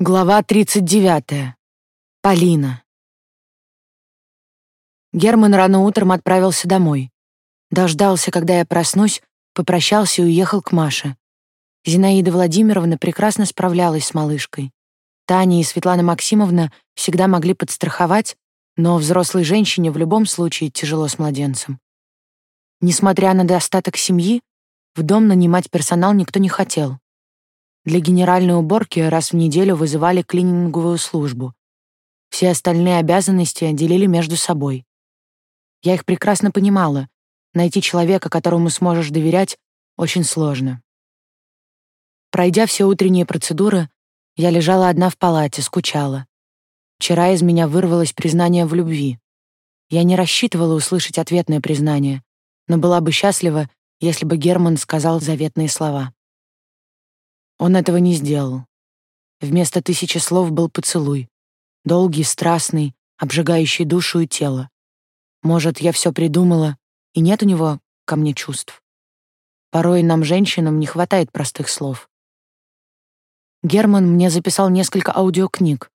Глава 39. Полина. Герман рано утром отправился домой. Дождался, когда я проснусь, попрощался и уехал к Маше. Зинаида Владимировна прекрасно справлялась с малышкой. Таня и Светлана Максимовна всегда могли подстраховать, но взрослой женщине в любом случае тяжело с младенцем. Несмотря на достаток семьи, в дом нанимать персонал никто не хотел. Для генеральной уборки раз в неделю вызывали клининговую службу. Все остальные обязанности делили между собой. Я их прекрасно понимала. Найти человека, которому сможешь доверять, очень сложно. Пройдя все утренние процедуры, я лежала одна в палате, скучала. Вчера из меня вырвалось признание в любви. Я не рассчитывала услышать ответное признание, но была бы счастлива, если бы Герман сказал заветные слова. Он этого не сделал. Вместо тысячи слов был поцелуй. Долгий, страстный, обжигающий душу и тело. Может, я все придумала, и нет у него ко мне чувств. Порой нам, женщинам, не хватает простых слов. Герман мне записал несколько аудиокниг.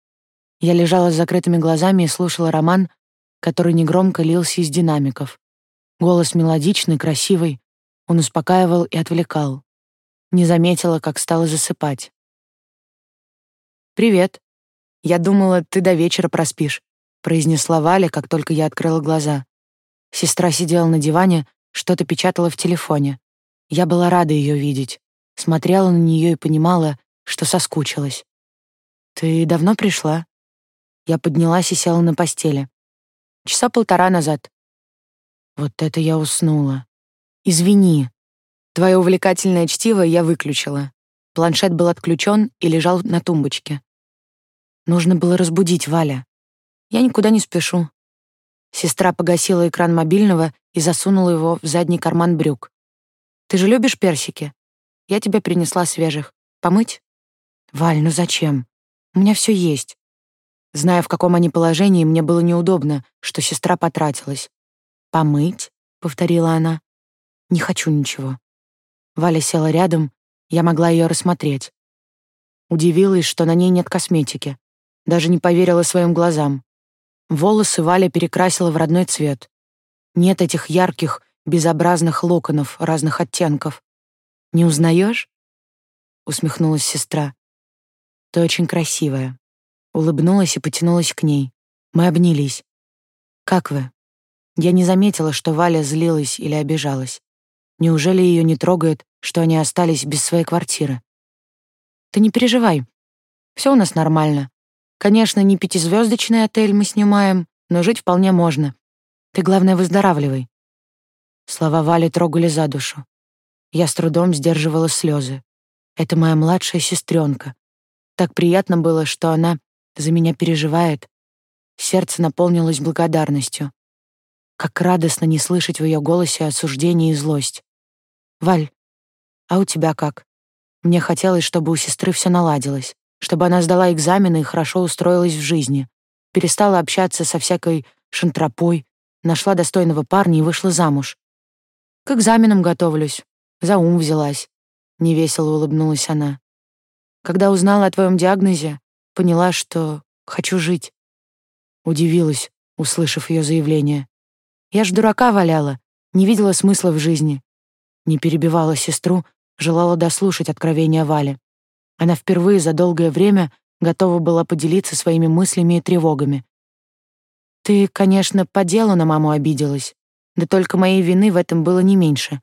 Я лежала с закрытыми глазами и слушала роман, который негромко лился из динамиков. Голос мелодичный, красивый. Он успокаивал и отвлекал. Не заметила, как стала засыпать. «Привет. Я думала, ты до вечера проспишь», — произнесла Валя, как только я открыла глаза. Сестра сидела на диване, что-то печатала в телефоне. Я была рада ее видеть. Смотрела на нее и понимала, что соскучилась. «Ты давно пришла?» Я поднялась и села на постели. Часа полтора назад. Вот это я уснула. Извини, Твое увлекательное чтиво я выключила. Планшет был отключен и лежал на тумбочке. Нужно было разбудить Валя. Я никуда не спешу. Сестра погасила экран мобильного и засунула его в задний карман брюк. Ты же любишь персики? Я тебе принесла свежих. Помыть? Валь, ну зачем? У меня все есть. Зная, в каком они положении, мне было неудобно, что сестра потратилась. «Помыть?» — повторила она. «Не хочу ничего. Валя села рядом, я могла ее рассмотреть. Удивилась, что на ней нет косметики. Даже не поверила своим глазам. Волосы Валя перекрасила в родной цвет. Нет этих ярких, безобразных локонов разных оттенков. «Не узнаешь?» — усмехнулась сестра. «Ты очень красивая». Улыбнулась и потянулась к ней. Мы обнялись. «Как вы?» Я не заметила, что Валя злилась или обижалась. Неужели ее не трогает, что они остались без своей квартиры? Ты не переживай. Все у нас нормально. Конечно, не пятизвездочный отель мы снимаем, но жить вполне можно. Ты, главное, выздоравливай. Слова Вали трогали за душу. Я с трудом сдерживала слезы. Это моя младшая сестренка. Так приятно было, что она за меня переживает. Сердце наполнилось благодарностью. Как радостно не слышать в ее голосе осуждение и злость. «Валь, а у тебя как?» Мне хотелось, чтобы у сестры все наладилось, чтобы она сдала экзамены и хорошо устроилась в жизни, перестала общаться со всякой шантропой, нашла достойного парня и вышла замуж. «К экзаменам готовлюсь, за ум взялась», — невесело улыбнулась она. «Когда узнала о твоем диагнозе, поняла, что хочу жить». Удивилась, услышав ее заявление. «Я ж дурака валяла, не видела смысла в жизни, не перебивала сестру, желала дослушать откровения Вали. Она впервые за долгое время готова была поделиться своими мыслями и тревогами. «Ты, конечно, по делу на маму обиделась, да только моей вины в этом было не меньше».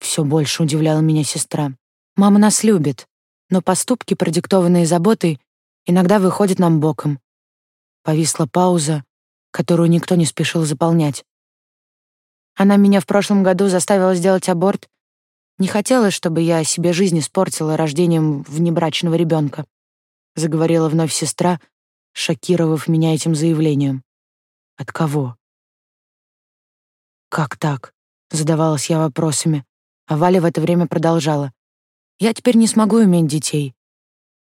Все больше удивляла меня сестра. «Мама нас любит, но поступки, продиктованные заботой, иногда выходят нам боком». Повисла пауза, которую никто не спешил заполнять. Она меня в прошлом году заставила сделать аборт. Не хотела, чтобы я себе жизнь испортила рождением внебрачного ребенка, заговорила вновь сестра, шокировав меня этим заявлением. От кого? Как так? Задавалась я вопросами, а Валя в это время продолжала. Я теперь не смогу иметь детей.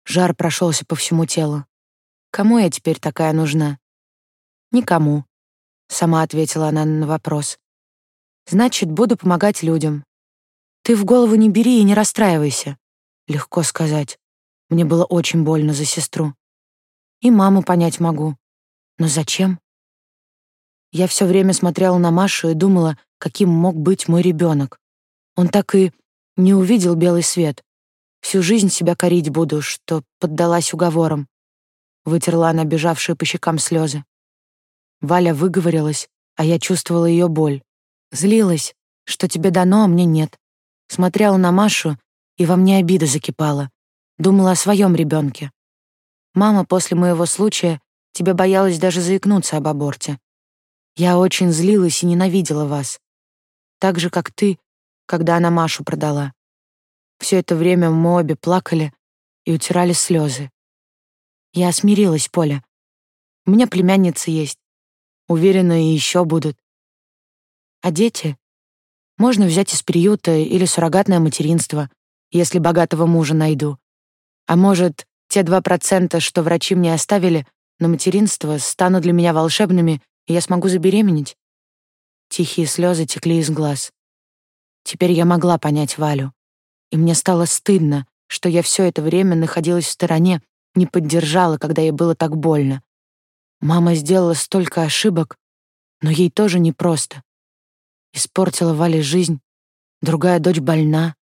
Жар прошелся по всему телу. Кому я теперь такая нужна? Никому, сама ответила она на вопрос. Значит, буду помогать людям. Ты в голову не бери и не расстраивайся. Легко сказать. Мне было очень больно за сестру. И маму понять могу. Но зачем? Я все время смотрела на Машу и думала, каким мог быть мой ребенок. Он так и не увидел белый свет. Всю жизнь себя корить буду, что поддалась уговорам. Вытерла она бежавшие по щекам слезы. Валя выговорилась, а я чувствовала ее боль. Злилась, что тебе дано, а мне нет. Смотрела на Машу, и во мне обида закипала. Думала о своем ребенке. Мама после моего случая тебе боялась даже заикнуться об аборте. Я очень злилась и ненавидела вас. Так же, как ты, когда она Машу продала. Все это время мы обе плакали и утирали слезы. Я смирилась, Поля. У меня племянницы есть. Уверена, и еще будут. А дети? Можно взять из приюта или суррогатное материнство, если богатого мужа найду. А может, те два процента, что врачи мне оставили на материнство, станут для меня волшебными и я смогу забеременеть. Тихие слезы текли из глаз. Теперь я могла понять Валю. И мне стало стыдно, что я все это время находилась в стороне, не поддержала, когда ей было так больно. Мама сделала столько ошибок, но ей тоже непросто. Испортила Вале жизнь, другая дочь больна.